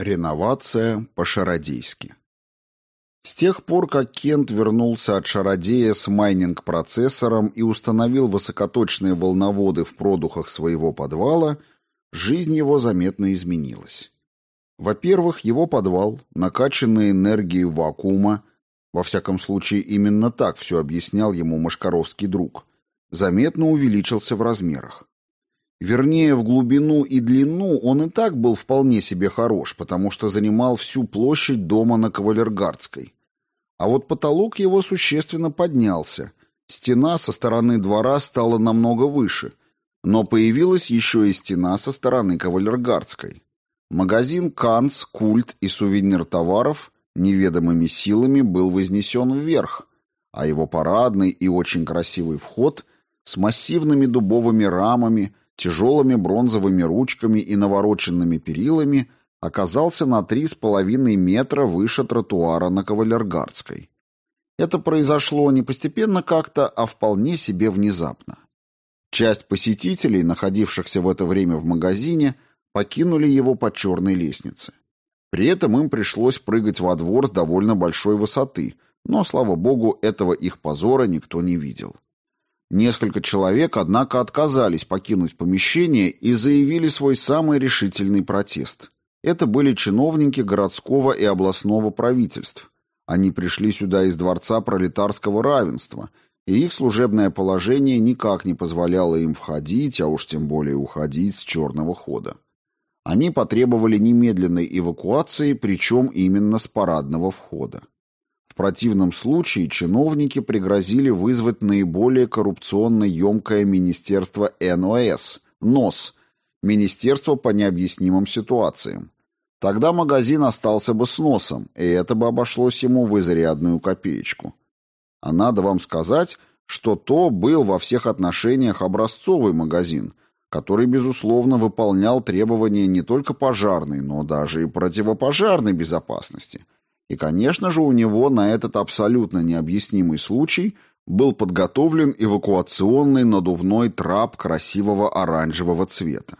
Реновация по-шародейски. С тех пор, как Кент вернулся от шародея с майнинг-процессором и установил высокоточные волноводы в продухах своего подвала, жизнь его заметно изменилась. Во-первых, его подвал, накачанный энергией вакуума, во всяком случае именно так все объяснял ему Машкаровский друг, заметно увеличился в размерах. Вернее, в глубину и длину он и так был вполне себе хорош, потому что занимал всю площадь дома на Кавалергардской. А вот потолок его существенно поднялся. Стена со стороны двора стала намного выше, но появилась еще и стена со стороны Кавалергардской. Магазин «Канц», «Культ» и «Сувенир товаров» неведомыми силами был вознесен вверх, а его парадный и очень красивый вход с массивными дубовыми рамами – тяжелыми бронзовыми ручками и навороченными перилами оказался на три с половиной метра выше тротуара на Кавалергардской. Это произошло не постепенно как-то, а вполне себе внезапно. Часть посетителей, находившихся в это время в магазине, покинули его по черной лестнице. При этом им пришлось прыгать во двор с довольно большой высоты, но, слава богу, этого их позора никто не видел. Несколько человек, однако, отказались покинуть помещение и заявили свой самый решительный протест. Это были чиновники городского и областного правительств. Они пришли сюда из Дворца пролетарского равенства, и их служебное положение никак не позволяло им входить, а уж тем более уходить с черного хода. Они потребовали немедленной эвакуации, причем именно с парадного входа. В противном случае чиновники пригрозили вызвать наиболее коррупционно емкое министерство НОС, НОС, Министерство по необъяснимым ситуациям. Тогда магазин остался бы с носом, и это бы обошлось ему в изрядную копеечку. А надо вам сказать, что то был во всех отношениях образцовый магазин, который, безусловно, выполнял требования не только пожарной, но даже и противопожарной безопасности – и, конечно же, у него на этот абсолютно необъяснимый случай был подготовлен эвакуационный надувной трап красивого оранжевого цвета.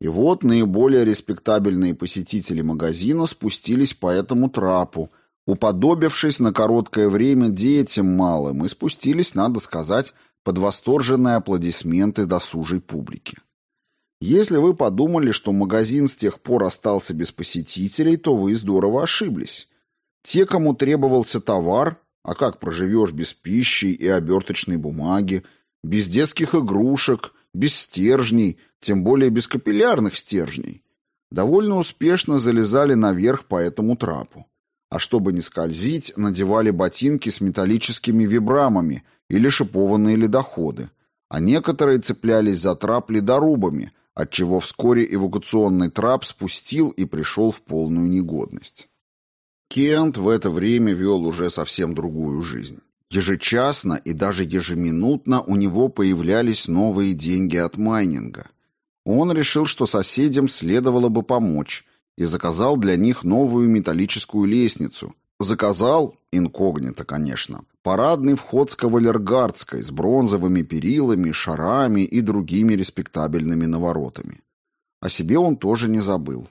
И вот наиболее респектабельные посетители магазина спустились по этому трапу, уподобившись на короткое время детям малым, и спустились, надо сказать, под восторженные аплодисменты досужей публики. Если вы подумали, что магазин с тех пор остался без посетителей, то вы здорово ошиблись. Те, кому требовался товар, а как проживешь без пищи и оберточной бумаги, без детских игрушек, без стержней, тем более без капиллярных стержней, довольно успешно залезали наверх по этому трапу. А чтобы не скользить, надевали ботинки с металлическими вибрамами или шипованные ледоходы, а некоторые цеплялись за трап ледорубами, отчего вскоре эвакуационный трап спустил и пришел в полную негодность. Кент в это время вел уже совсем другую жизнь. Ежечасно и даже ежеминутно у него появлялись новые деньги от майнинга. Он решил, что соседям следовало бы помочь, и заказал для них новую металлическую лестницу. Заказал, инкогнито, конечно, парадный вход с кавалергардской, с бронзовыми перилами, шарами и другими респектабельными наворотами. О себе он тоже не забыл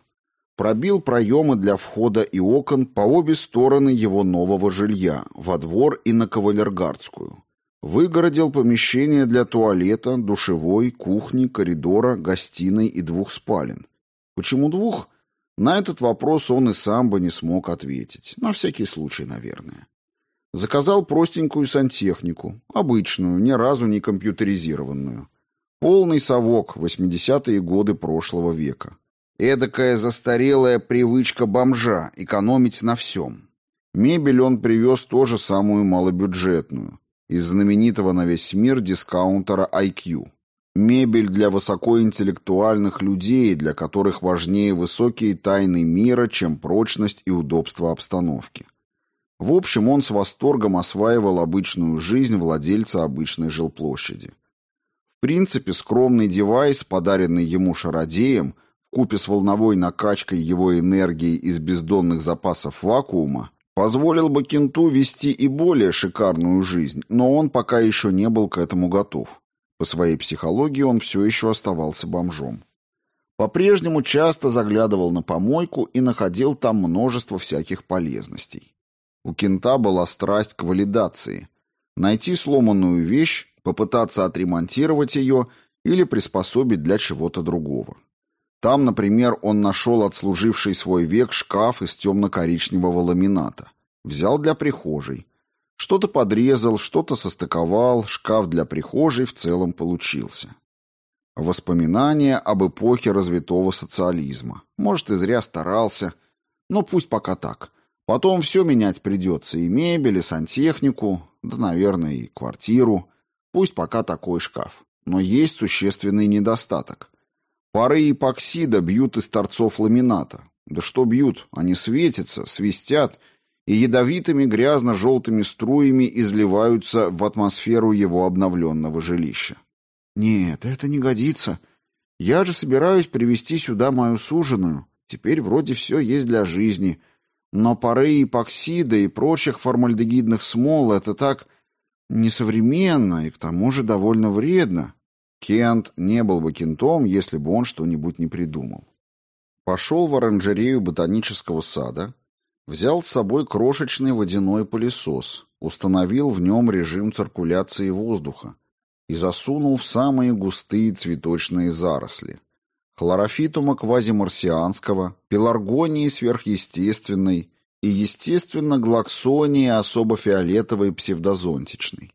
пробил проемы для входа и окон по обе стороны его нового жилья, во двор и на Кавалергардскую. Выгородил помещения для туалета, душевой, кухни, коридора, гостиной и двух спален. Почему двух? На этот вопрос он и сам бы не смог ответить. На всякий случай, наверное. Заказал простенькую сантехнику, обычную, ни разу не компьютеризированную. Полный совок, 80-е годы прошлого века. Эдакая застарелая привычка бомжа — экономить на всем. Мебель он привез тоже самую малобюджетную, из знаменитого на весь мир дискаунтера IQ. Мебель для высокоинтеллектуальных людей, для которых важнее высокие тайны мира, чем прочность и удобство обстановки. В общем, он с восторгом осваивал обычную жизнь владельца обычной жилплощади. В принципе, скромный девайс, подаренный ему шародеем – купе с волновой накачкой его энергии из бездонных запасов вакуума, позволил бы Кенту вести и более шикарную жизнь, но он пока еще не был к этому готов. По своей психологии он все еще оставался бомжом. По-прежнему часто заглядывал на помойку и находил там множество всяких полезностей. У кента была страсть к валидации. Найти сломанную вещь, попытаться отремонтировать ее или приспособить для чего-то другого. Там, например, он нашел отслуживший свой век шкаф из темно-коричневого ламината. Взял для прихожей. Что-то подрезал, что-то состыковал, шкаф для прихожей в целом получился. Воспоминания об эпохе развитого социализма. Может, и зря старался, но пусть пока так. Потом все менять придется, и мебель, и сантехнику, да, наверное, и квартиру. Пусть пока такой шкаф. Но есть существенный недостаток. Пары эпоксида бьют из торцов ламината. Да что бьют? Они светятся, свистят и ядовитыми грязно-желтыми струями изливаются в атмосферу его обновленного жилища. Нет, это не годится. Я же собираюсь привести сюда мою суженую. Теперь вроде все есть для жизни. Но пары эпоксида и прочих формальдегидных смол — это так несовременно и к тому же довольно вредно. Кент не был бы кентом, если бы он что-нибудь не придумал. Пошел в оранжерею ботанического сада, взял с собой крошечный водяной пылесос, установил в нем режим циркуляции воздуха и засунул в самые густые цветочные заросли. Хлорофитума квазимарсианского, пеларгонии сверхъестественной и, естественно, глаксонии особо фиолетовой псевдозонтичной.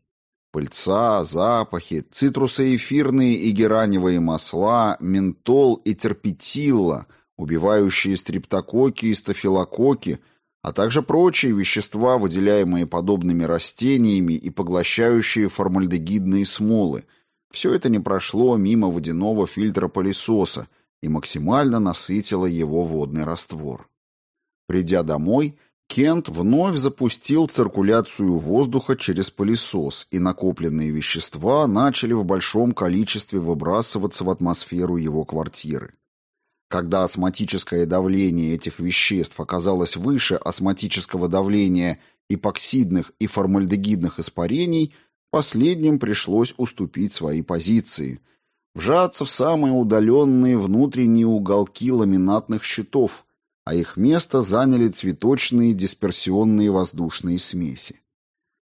Пыльца, запахи, цитрусоэфирные и гераневые масла, ментол и терпетилла, убивающие стрептококи и стафилококи, а также прочие вещества, выделяемые подобными растениями и поглощающие формальдегидные смолы. Все это не прошло мимо водяного фильтра пылесоса и максимально насытило его водный раствор. Придя домой, Кент вновь запустил циркуляцию воздуха через пылесос, и накопленные вещества начали в большом количестве выбрасываться в атмосферу его квартиры. Когда осмотическое давление этих веществ оказалось выше осмотического давления эпоксидных и формальдегидных испарений, последним пришлось уступить свои позиции, вжаться в самые удаленные внутренние уголки ламинатных щитов – а их место заняли цветочные дисперсионные воздушные смеси.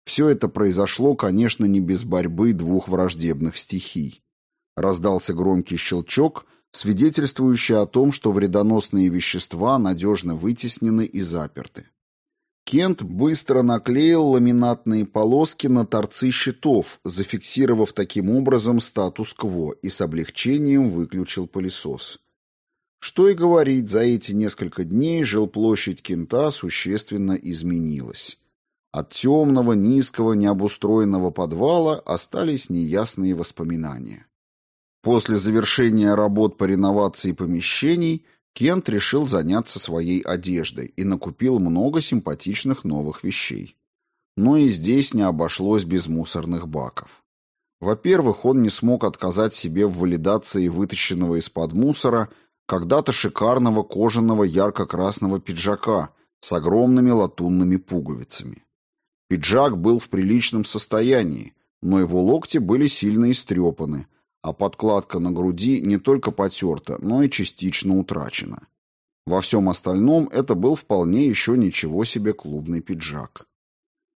Все это произошло, конечно, не без борьбы двух враждебных стихий. Раздался громкий щелчок, свидетельствующий о том, что вредоносные вещества надежно вытеснены и заперты. Кент быстро наклеил ламинатные полоски на торцы щитов, зафиксировав таким образом статус-кво и с облегчением выключил пылесос. Что и говорить, за эти несколько дней жилплощадь Кента существенно изменилась. От темного, низкого, необустроенного подвала остались неясные воспоминания. После завершения работ по реновации помещений Кент решил заняться своей одеждой и накупил много симпатичных новых вещей. Но и здесь не обошлось без мусорных баков. Во-первых, он не смог отказать себе в валидации вытащенного из-под мусора когда-то шикарного кожаного ярко-красного пиджака с огромными латунными пуговицами. Пиджак был в приличном состоянии, но его локти были сильно истрепаны, а подкладка на груди не только потерта, но и частично утрачена. Во всем остальном это был вполне еще ничего себе клубный пиджак.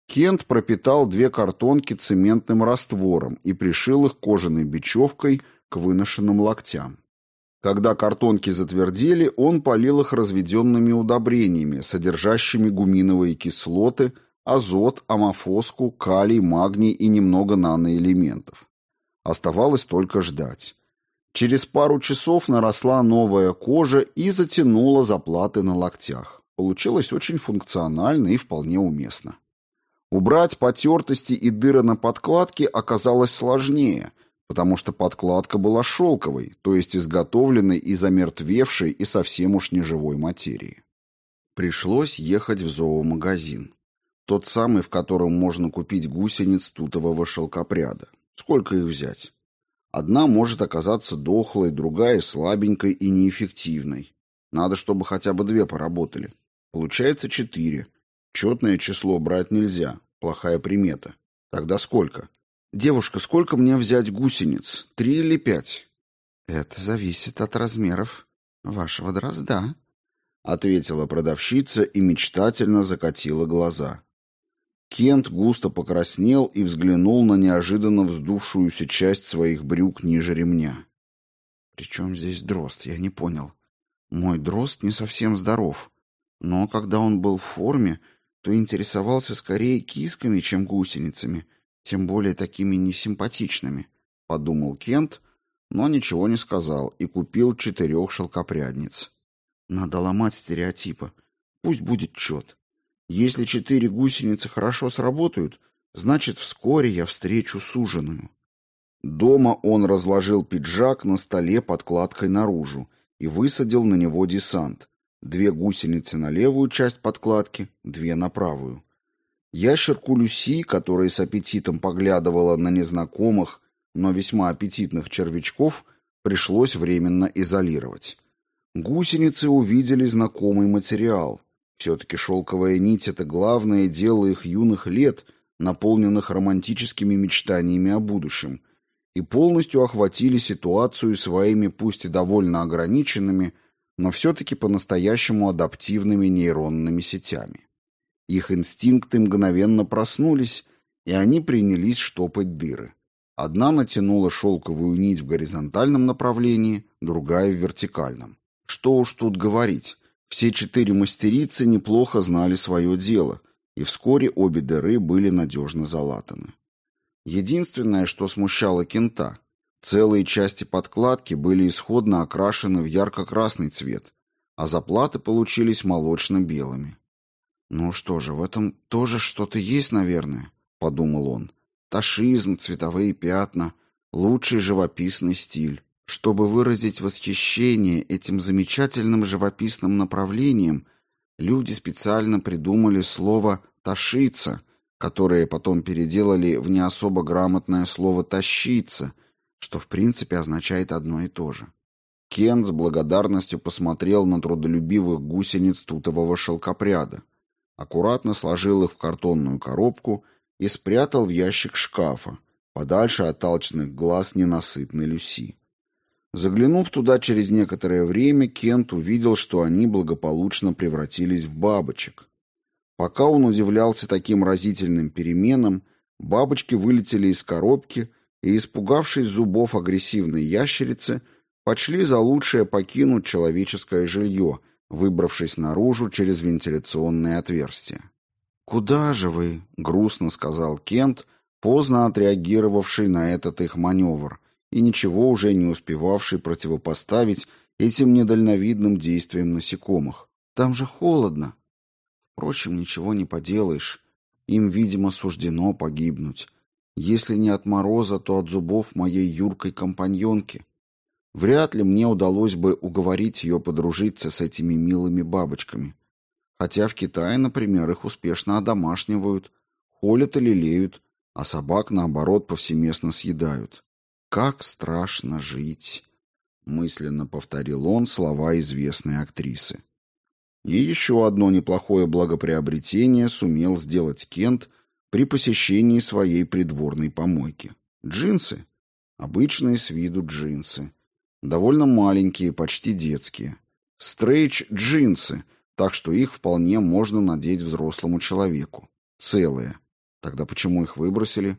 Кент пропитал две картонки цементным раствором и пришил их кожаной бечевкой к выношенным локтям. Когда картонки затвердели, он полил их разведенными удобрениями, содержащими гуминовые кислоты, азот, амофоску, калий, магний и немного наноэлементов. Оставалось только ждать. Через пару часов наросла новая кожа и затянула заплаты на локтях. Получилось очень функционально и вполне уместно. Убрать потертости и дыры на подкладке оказалось сложнее – потому что подкладка была шелковой, то есть изготовленной из омертвевшей и совсем уж неживой материи. Пришлось ехать в зоомагазин. Тот самый, в котором можно купить гусениц тутового шелкопряда. Сколько их взять? Одна может оказаться дохлой, другая слабенькой и неэффективной. Надо, чтобы хотя бы две поработали. Получается четыре. Четное число брать нельзя. Плохая примета. Тогда сколько? «Девушка, сколько мне взять гусениц? Три или пять?» «Это зависит от размеров. вашего дрозда», — ответила продавщица и мечтательно закатила глаза. Кент густо покраснел и взглянул на неожиданно вздувшуюся часть своих брюк ниже ремня. «При чем здесь дрозд? Я не понял. Мой дрозд не совсем здоров, но когда он был в форме, то интересовался скорее кисками, чем гусеницами, тем более такими несимпатичными», — подумал Кент, но ничего не сказал и купил четырех шелкопрядниц. «Надо ломать стереотипы. Пусть будет чет. Если четыре гусеницы хорошо сработают, значит, вскоре я встречу суженую». Дома он разложил пиджак на столе подкладкой наружу и высадил на него десант. Две гусеницы на левую часть подкладки, две на правую. Ящерку Люси, которая с аппетитом поглядывала на незнакомых, но весьма аппетитных червячков, пришлось временно изолировать. Гусеницы увидели знакомый материал. Все-таки шелковая нить — это главное дело их юных лет, наполненных романтическими мечтаниями о будущем, и полностью охватили ситуацию своими, пусть и довольно ограниченными, но все-таки по-настоящему адаптивными нейронными сетями. Их инстинкты мгновенно проснулись, и они принялись штопать дыры. Одна натянула шелковую нить в горизонтальном направлении, другая в вертикальном. Что уж тут говорить, все четыре мастерицы неплохо знали свое дело, и вскоре обе дыры были надежно залатаны. Единственное, что смущало кента, целые части подкладки были исходно окрашены в ярко-красный цвет, а заплаты получились молочно-белыми. «Ну что же, в этом тоже что-то есть, наверное», — подумал он. «Ташизм, цветовые пятна, лучший живописный стиль. Чтобы выразить восхищение этим замечательным живописным направлением, люди специально придумали слово «ташиться», которое потом переделали в не особо грамотное слово «тащиться», что в принципе означает одно и то же. Кен с благодарностью посмотрел на трудолюбивых гусениц тутового шелкопряда, аккуратно сложил их в картонную коробку и спрятал в ящик шкафа, подальше от алчных глаз ненасытной Люси. Заглянув туда через некоторое время, Кент увидел, что они благополучно превратились в бабочек. Пока он удивлялся таким разительным переменам, бабочки вылетели из коробки и, испугавшись зубов агрессивной ящерицы, почли за лучшее покинуть человеческое жилье, выбравшись наружу через вентиляционные отверстия. «Куда же вы?» — грустно сказал Кент, поздно отреагировавший на этот их маневр, и ничего уже не успевавший противопоставить этим недальновидным действиям насекомых. Там же холодно. Впрочем, ничего не поделаешь. Им, видимо, суждено погибнуть. Если не от мороза, то от зубов моей юркой компаньонки. Вряд ли мне удалось бы уговорить ее подружиться с этими милыми бабочками. Хотя в Китае, например, их успешно одомашнивают, холят и лелеют, а собак, наоборот, повсеместно съедают. «Как страшно жить!» — мысленно повторил он слова известной актрисы. И еще одно неплохое благоприобретение сумел сделать Кент при посещении своей придворной помойки. Джинсы. Обычные с виду джинсы. Довольно маленькие, почти детские. Стрейч-джинсы, так что их вполне можно надеть взрослому человеку. Целые. Тогда почему их выбросили?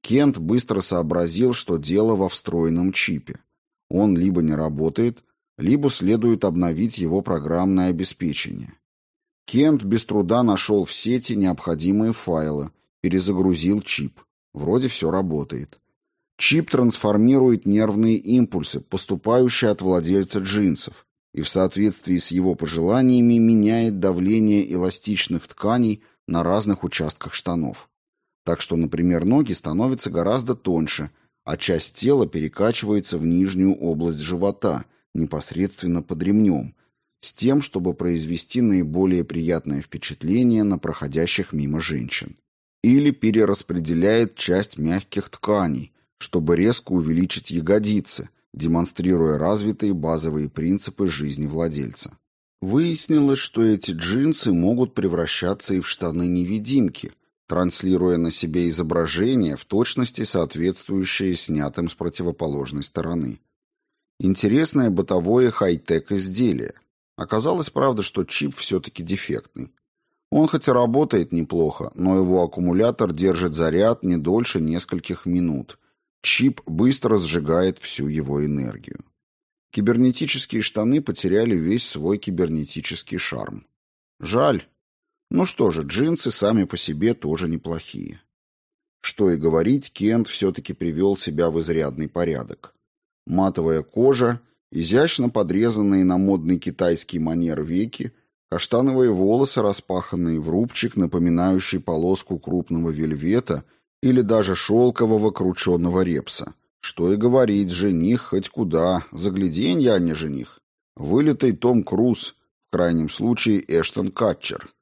Кент быстро сообразил, что дело во встроенном чипе. Он либо не работает, либо следует обновить его программное обеспечение. Кент без труда нашел в сети необходимые файлы, перезагрузил чип. Вроде все работает. Чип трансформирует нервные импульсы, поступающие от владельца джинсов, и в соответствии с его пожеланиями меняет давление эластичных тканей на разных участках штанов. Так что, например, ноги становятся гораздо тоньше, а часть тела перекачивается в нижнюю область живота, непосредственно под ремнем, с тем, чтобы произвести наиболее приятное впечатление на проходящих мимо женщин. Или перераспределяет часть мягких тканей, чтобы резко увеличить ягодицы, демонстрируя развитые базовые принципы жизни владельца. Выяснилось, что эти джинсы могут превращаться и в штаны-невидимки, транслируя на себе изображение, в точности соответствующее снятым с противоположной стороны. Интересное бытовое хай-тек изделие. Оказалось, правда, что чип все-таки дефектный. Он хоть и работает неплохо, но его аккумулятор держит заряд не дольше нескольких минут. Чип быстро сжигает всю его энергию. Кибернетические штаны потеряли весь свой кибернетический шарм. Жаль. Ну что же, джинсы сами по себе тоже неплохие. Что и говорить, Кент все-таки привел себя в изрядный порядок. Матовая кожа, изящно подрезанные на модный китайский манер веки, каштановые волосы, распаханные в рубчик, напоминающий полоску крупного вельвета или даже шелкового крученного репса. Что и говорить, жених хоть куда, загляденье, а не жених. Вылитый Том Круз, в крайнем случае Эштон Катчер.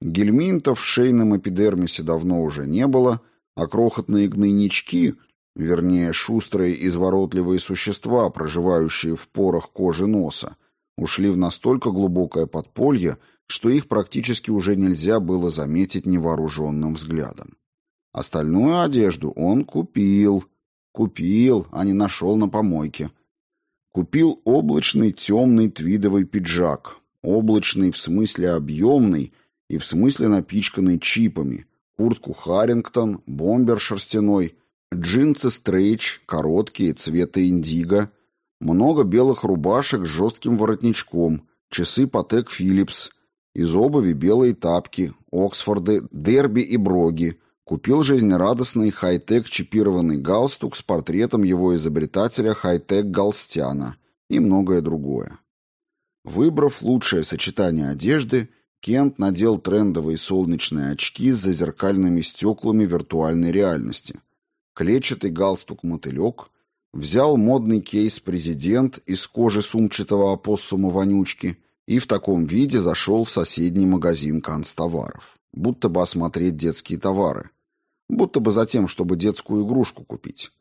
Гельминтов в шейном эпидермисе давно уже не было, а крохотные гнойнички, вернее, шустрые изворотливые существа, проживающие в порах кожи носа, ушли в настолько глубокое подполье, что их практически уже нельзя было заметить невооруженным взглядом. Остальную одежду он купил. Купил, а не нашел на помойке. Купил облачный темный твидовый пиджак. Облачный в смысле объемный и в смысле напичканный чипами. Куртку Харрингтон, бомбер шерстяной, джинсы стрейч, короткие, цвета индиго, много белых рубашек с жестким воротничком, часы Патек Филлипс, из обуви белые тапки, Оксфорды, Дерби и Броги. Купил жизнерадостный хай-тек чипированный галстук с портретом его изобретателя хай-тек Галстяна и многое другое. Выбрав лучшее сочетание одежды, Кент надел трендовые солнечные очки с зазеркальными стеклами виртуальной реальности, клетчатый галстук-мотылек, Взял модный кейс «Президент» из кожи сумчатого опоссума вонючки и в таком виде зашел в соседний магазин канцтоваров. Будто бы осмотреть детские товары. Будто бы за тем, чтобы детскую игрушку купить.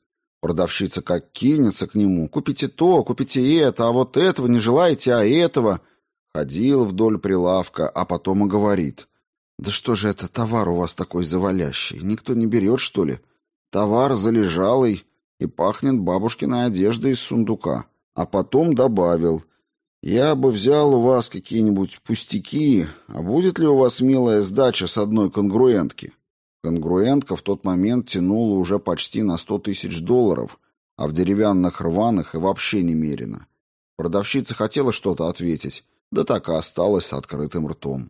Продавщица как кинется к нему. «Купите то, купите это, а вот этого не желаете, а этого...» Ходил вдоль прилавка, а потом и говорит. «Да что же это товар у вас такой завалящий? Никто не берет, что ли? Товар залежалый, и пахнет бабушкиной одеждой из сундука. А потом добавил, «Я бы взял у вас какие-нибудь пустяки, а будет ли у вас милая сдача с одной конгруентки?» Конгруентка в тот момент тянула уже почти на сто тысяч долларов, а в деревянных рваных и вообще немерено. Продавщица хотела что-то ответить, да так и осталась с открытым ртом.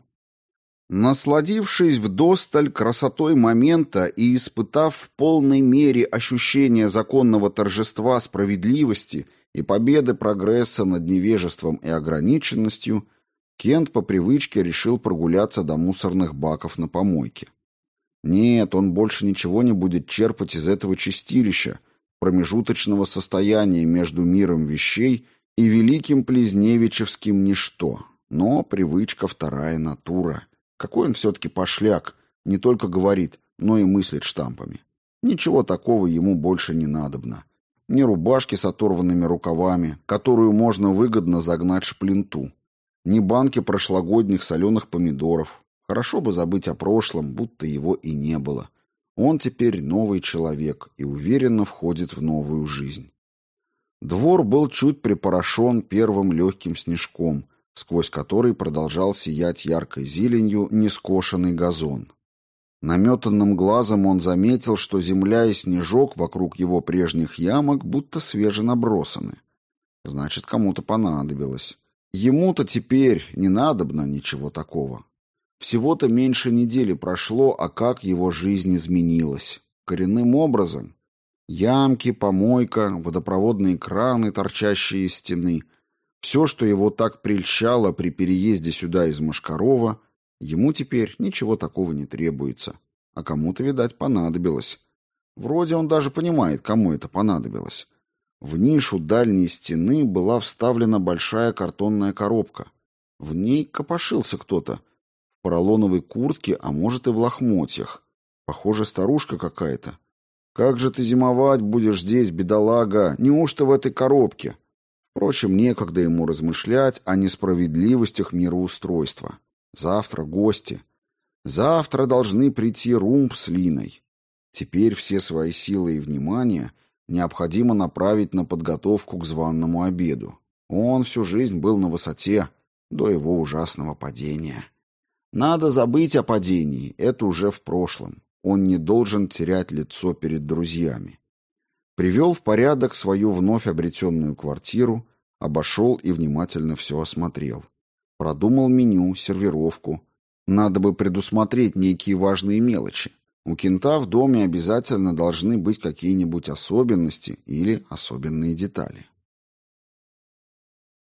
Насладившись вдосталь красотой момента и испытав в полной мере ощущение законного торжества справедливости и победы прогресса над невежеством и ограниченностью, Кент по привычке решил прогуляться до мусорных баков на помойке. Нет, он больше ничего не будет черпать из этого чистилища, промежуточного состояния между миром вещей и великим Плезневичевским ничто. Но привычка вторая натура — какой он все-таки пошляк, не только говорит, но и мыслит штампами. Ничего такого ему больше не надобно. Ни рубашки с оторванными рукавами, которую можно выгодно загнать шплинту. Ни банки прошлогодних соленых помидоров. Хорошо бы забыть о прошлом, будто его и не было. Он теперь новый человек и уверенно входит в новую жизнь. Двор был чуть припорошен первым легким снежком, сквозь который продолжал сиять яркой зеленью нескошенный газон. Наметанным глазом он заметил, что земля и снежок вокруг его прежних ямок будто свеженабросаны. Значит, кому-то понадобилось. Ему-то теперь не надобно ничего такого. Всего-то меньше недели прошло, а как его жизнь изменилась. Коренным образом. Ямки, помойка, водопроводные краны, торчащие из стены — все, что его так прельщало при переезде сюда из Машкарова, ему теперь ничего такого не требуется. А кому-то, видать, понадобилось. Вроде он даже понимает, кому это понадобилось. В нишу дальней стены была вставлена большая картонная коробка. В ней копошился кто-то. Поролоновой куртке, а может и в лохмотьях. Похоже, старушка какая-то. «Как же ты зимовать будешь здесь, бедолага? Неужто в этой коробке?» Впрочем, некогда ему размышлять о несправедливостях мироустройства. Завтра гости. Завтра должны прийти Румб с Линой. Теперь все свои силы и внимание необходимо направить на подготовку к званному обеду. Он всю жизнь был на высоте до его ужасного падения. Надо забыть о падении, это уже в прошлом. Он не должен терять лицо перед друзьями. Привел в порядок свою вновь обретенную квартиру, обошел и внимательно все осмотрел. Продумал меню, сервировку. Надо бы предусмотреть некие важные мелочи. У кента в доме обязательно должны быть какие-нибудь особенности или особенные детали.